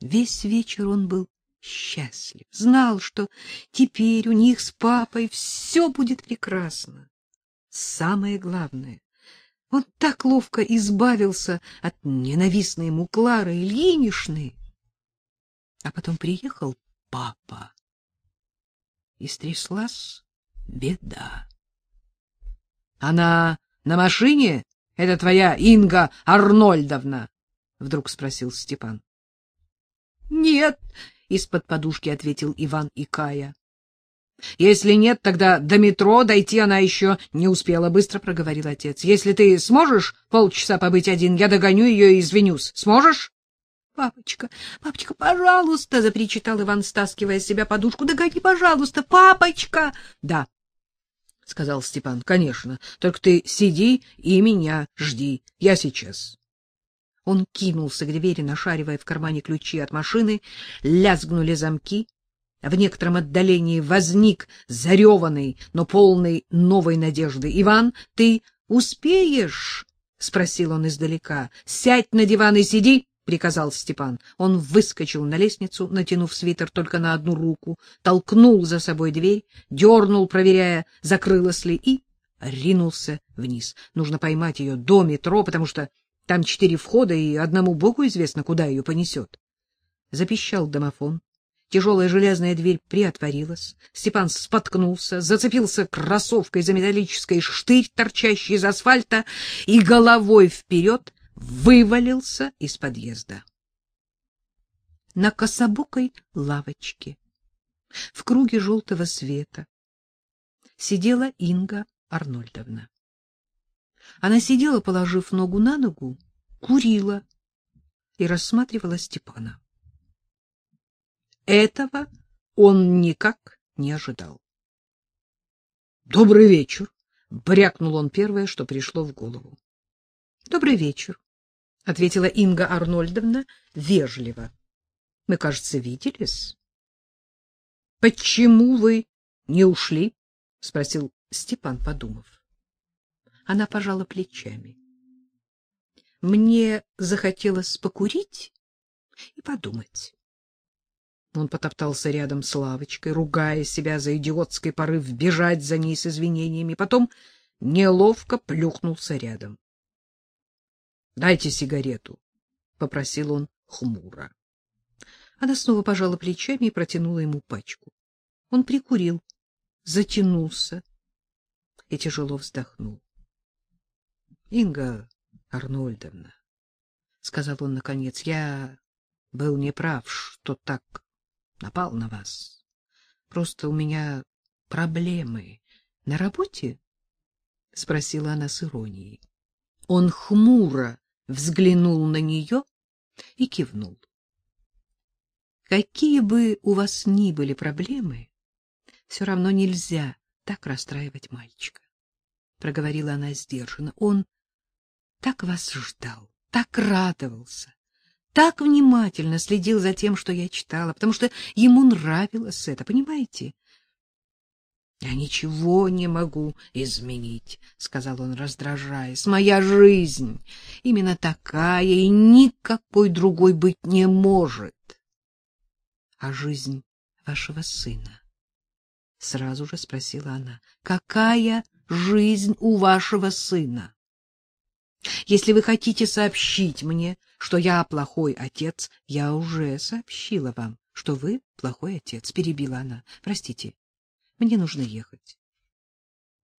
Весь вечер он был счастлив, знал, что теперь у них с папой все будет прекрасно. Самое главное, он так ловко избавился от ненавистной ему Клары Ильиничны. А потом приехал папа, и стряслась беда. — Она на машине? Это твоя Инга Арнольдовна? — вдруг спросил Степан. — Нет, — из-под подушки ответил Иван и Кая. — Если нет, тогда до метро дойти она еще не успела, — быстро проговорил отец. — Если ты сможешь полчаса побыть один, я догоню ее и извинюсь. Сможешь? — Папочка, папочка, пожалуйста, — запричитал Иван, стаскивая с себя подушку. — Догони, пожалуйста, папочка. — Да, — сказал Степан, — конечно. Только ты сиди и меня жди. Я сейчас. Он кинулся к двери, нашаривая в кармане ключи от машины, лязгнули замки. В некотором отдалении возник зареванный, но полный новой надежды. — Иван, ты успеешь? — спросил он издалека. — Сядь на диван и сиди, — приказал Степан. Он выскочил на лестницу, натянув свитер только на одну руку, толкнул за собой дверь, дернул, проверяя, закрылась ли, и ринулся вниз. Нужно поймать ее до метро, потому что там четыре входа, и одному богу известно, куда ее понесет. Запищал домофон. Тяжелая железная дверь приотворилась. Степан споткнулся, зацепился кроссовкой за металлический штырь, торчащий из асфальта, и головой вперед вывалился из подъезда. На кособокой лавочке, в круге желтого света, сидела Инга Арнольдовна. Она сидела, положив ногу на ногу, курила и рассматривала Степана. Этого он никак не ожидал. — Добрый вечер! — брякнул он первое, что пришло в голову. — Добрый вечер, — ответила Инга Арнольдовна вежливо. — Мы, кажется, виделись. — Почему вы не ушли? — спросил Степан, подумав. Она пожала плечами. Мне захотелось покурить и подумать. Он потоптался рядом с лавочкой, ругая себя за идиотский порыв бежать за ней с извинениями, потом неловко плюхнулся рядом. — Дайте сигарету, — попросил он хмуро. Она снова пожала плечами и протянула ему пачку. Он прикурил, затянулся и тяжело вздохнул. — Инга Арнольдовна, — сказал он наконец, — я был неправ, что так напал на вас. Просто у меня проблемы. На работе? — спросила она с иронией. Он хмуро взглянул на нее и кивнул. — Какие бы у вас ни были проблемы, все равно нельзя так расстраивать мальчика, — проговорила она сдержанно. Он так вас ждал, так радовался, так внимательно следил за тем, что я читала, потому что ему нравилось это, понимаете? — Я ничего не могу изменить, — сказал он, раздражаясь. — Моя жизнь именно такая, и никакой другой быть не может. — А жизнь вашего сына? — сразу же спросила она. — Какая жизнь у вашего сына? Если вы хотите сообщить мне, что я плохой отец, я уже сообщила вам, что вы плохой отец, перебила она. Простите. Мне нужно ехать.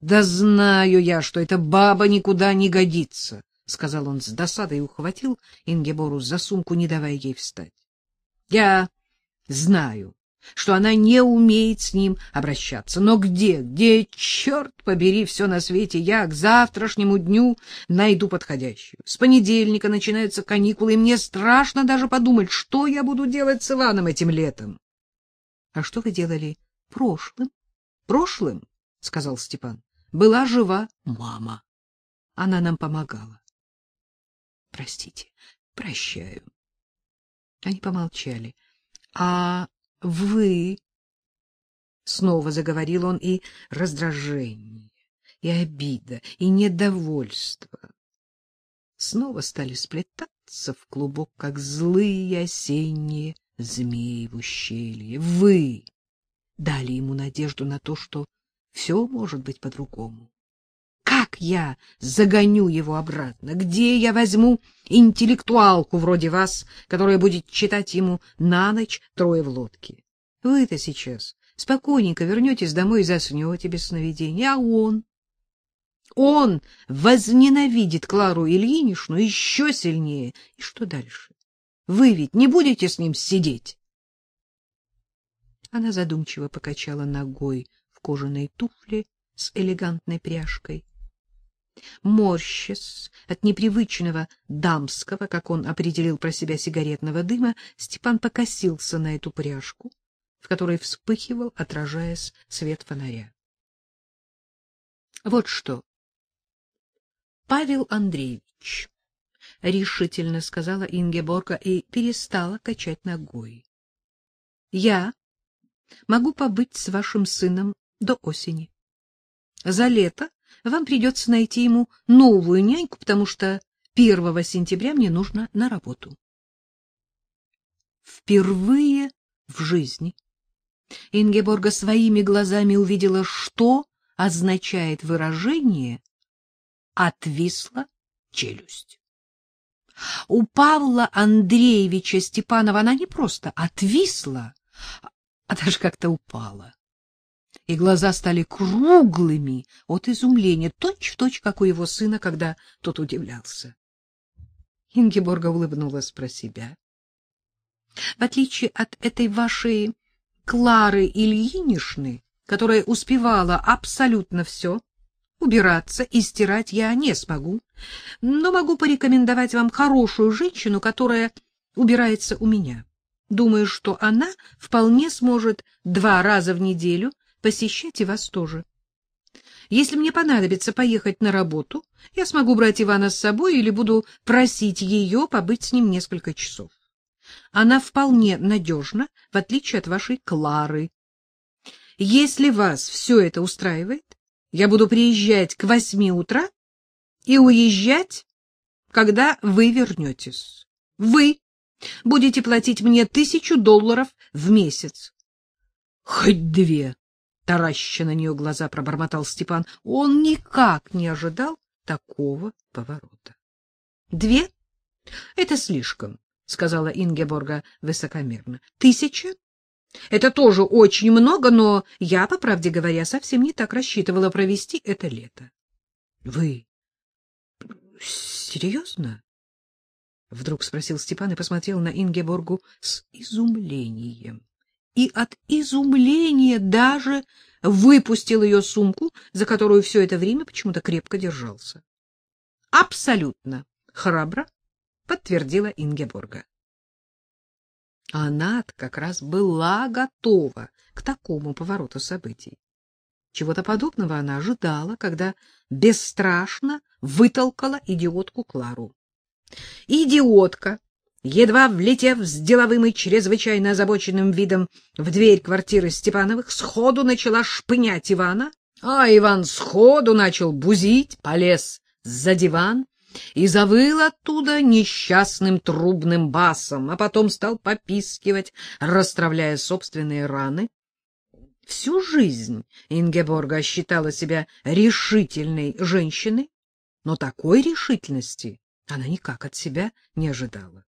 Да знаю я, что эта баба никуда не годится, сказал он с досадой и ухватил Ингебору за сумку, не давая ей встать. Я знаю, что она не умеет с ним обращаться. Но где, где, черт побери, все на свете, я к завтрашнему дню найду подходящую. С понедельника начинаются каникулы, и мне страшно даже подумать, что я буду делать с Иваном этим летом. — А что вы делали прошлым? — Прошлым, — сказал Степан. — Была жива мама. Она нам помогала. — Простите, прощаю. Они помолчали. — А вы, — снова заговорил он, и раздражение, и обида, и недовольство снова стали сплетаться в клубок, как злые осенние змеи в ущелье. Вы дали ему надежду на то, что все может быть по-другому. Я загоню его обратно? Где я возьму интеллектуалку вроде вас, которая будет читать ему на ночь трое в лодке? Вы-то сейчас спокойненько вернетесь домой и заснете без сновидений, а он... Он возненавидит Клару Ильиничну еще сильнее. И что дальше? Вы ведь не будете с ним сидеть? Она задумчиво покачала ногой в кожаной туфле с элегантной пряжкой. Морщась от непривычного дамского, как он определил про себя сигаретного дыма, Степан покосился на эту пряжку, в которой вспыхивал, отражаясь свет фонаря. — Вот что, Павел Андреевич, — решительно сказала Ингеборга и перестала качать ногой. — Я могу побыть с вашим сыном до осени. За лето вам придется найти ему новую няньку, потому что 1 сентября мне нужно на работу. Впервые в жизни Ингеборга своими глазами увидела, что означает выражение «отвисла челюсть». У Павла Андреевича Степанова она не просто отвисла, а даже как-то упала и глаза стали круглыми от изумления, точь-в-точь, как у его сына, когда тот удивлялся. Ингеборга улыбнулась про себя. В отличие от этой вашей Клары Ильинишны, которая успевала абсолютно все, убираться и стирать я не смогу, но могу порекомендовать вам хорошую женщину, которая убирается у меня. Думаю, что она вполне сможет два раза в неделю посещать и вас тоже. Если мне понадобится поехать на работу, я смогу брать Ивана с собой или буду просить ее побыть с ним несколько часов. Она вполне надежна, в отличие от вашей Клары. Если вас все это устраивает, я буду приезжать к восьми утра и уезжать, когда вы вернетесь. Вы будете платить мне тысячу долларов в месяц. Хоть две, тараща на нее глаза, пробормотал Степан. Он никак не ожидал такого поворота. — Две? — Это слишком, — сказала Ингеборга высокомерно. — Тысяча? Это тоже очень много, но я, по правде говоря, совсем не так рассчитывала провести это лето. — Вы серьезно? — вдруг спросил Степан и посмотрел на Ингеборгу с изумлением и от изумления даже выпустил ее сумку, за которую все это время почему-то крепко держался. — Абсолютно храбро, — подтвердила Ингеборга. Она как раз была готова к такому повороту событий. Чего-то подобного она ожидала, когда бесстрашно вытолкала идиотку Клару. Идиотка едва влетев с деловым и чрезвычайно озабоченным видом в дверь квартиры Степановых, сходу начала шпынять Ивана, а Иван сходу начал бузить, полез за диван и завыл оттуда несчастным трубным басом, а потом стал попискивать, расстравляя собственные раны. Всю жизнь Ингеборга считала себя решительной женщиной, но такой решительности она никак от себя не ожидала.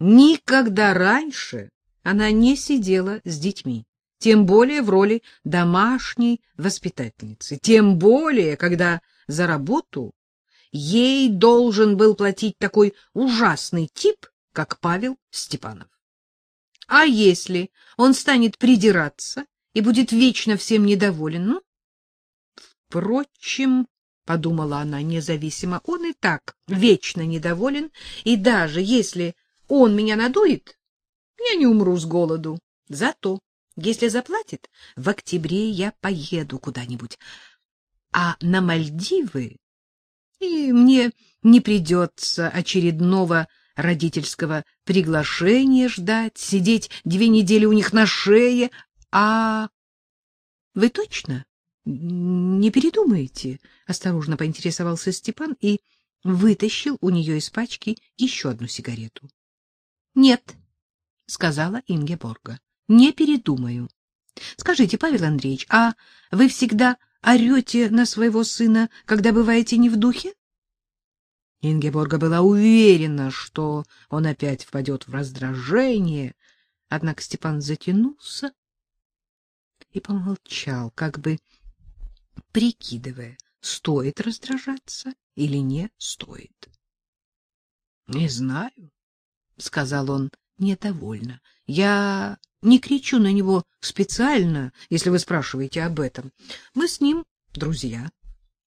Никогда раньше она не сидела с детьми, тем более в роли домашней воспитательницы, тем более, когда за работу ей должен был платить такой ужасный тип, как Павел Степанов. А если он станет придираться и будет вечно всем недоволен, ну, впрочем, — подумала она независимо, — он и так вечно недоволен, и даже если он меня надует, я не умру с голоду. Зато, если заплатит, в октябре я поеду куда-нибудь. А на Мальдивы и мне не придется очередного родительского приглашения ждать, сидеть две недели у них на шее. А вы точно не передумаете? Осторожно поинтересовался Степан и вытащил у нее из пачки еще одну сигарету. — Нет, — сказала Ингеборга, — не передумаю. Скажите, Павел Андреевич, а вы всегда орете на своего сына, когда бываете не в духе? Ингеборга была уверена, что он опять впадет в раздражение, однако Степан затянулся и помолчал, как бы прикидывая, стоит раздражаться или не стоит. — Не знаю, — сказал он недовольно. — Я не кричу на него специально, если вы спрашиваете об этом. Мы с ним друзья,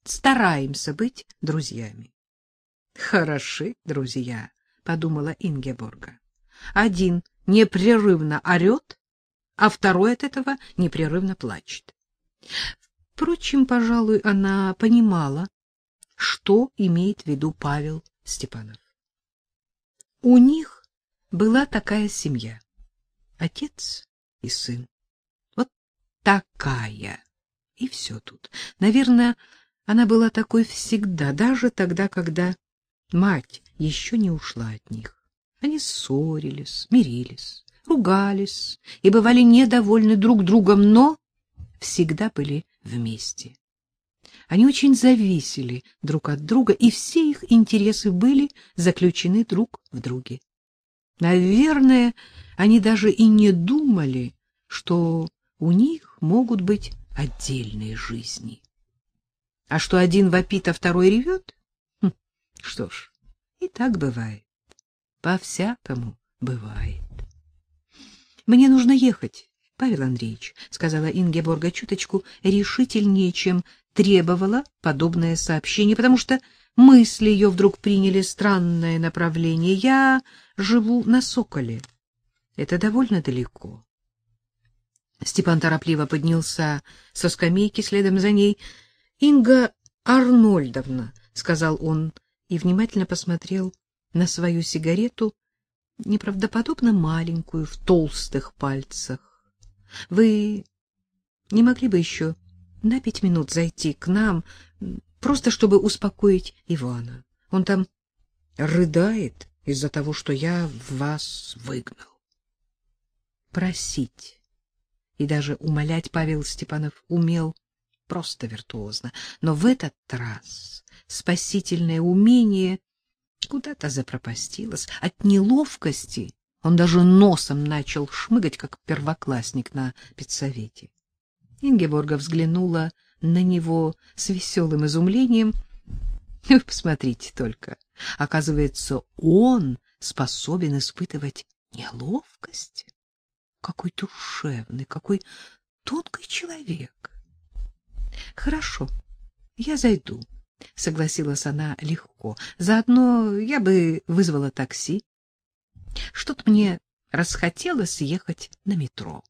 стараемся быть друзьями. — Хороши друзья, — подумала Ингеборга. Один непрерывно орет, а второй от этого непрерывно плачет. Впрочем, пожалуй, она понимала, что имеет в виду Павел Степанов. У них была такая семья. Отец и сын. Вот такая. И все тут. Наверное, она была такой всегда, даже тогда, когда мать еще не ушла от них. Они ссорились, мирились, ругались и бывали недовольны друг другом, но всегда были вместе. Они очень зависели друг от друга, и все их интересы были заключены друг в друге. Наверное, они даже и не думали, что у них могут быть отдельные жизни. А что один вопит, а второй ревет? Хм, что ж, и так бывает. По-всякому бывает. Мне нужно ехать. Павел Андреевич, — сказала Ингеборга чуточку решительнее, чем требовала подобное сообщение, потому что мысли ее вдруг приняли странное направление. Я живу на Соколе. Это довольно далеко. Степан торопливо поднялся со скамейки следом за ней. — Инга Арнольдовна, — сказал он и внимательно посмотрел на свою сигарету, неправдоподобно маленькую, в толстых пальцах. Вы не могли бы еще на пять минут зайти к нам, просто чтобы успокоить Ивана? Он там рыдает из-за того, что я вас выгнал. Просить и даже умолять Павел Степанов умел просто виртуозно, но в этот раз спасительное умение куда-то запропастилось от неловкости он даже носом начал шмыгать, как первоклассник на педсовете. Ингеборга взглянула на него с веселым изумлением. Посмотрите только. Оказывается, он способен испытывать неловкость. Какой душевный, какой тонкий человек. Хорошо, я зайду, согласилась она легко. Заодно я бы вызвала такси. Что-то мне расхотелось ехать на метро.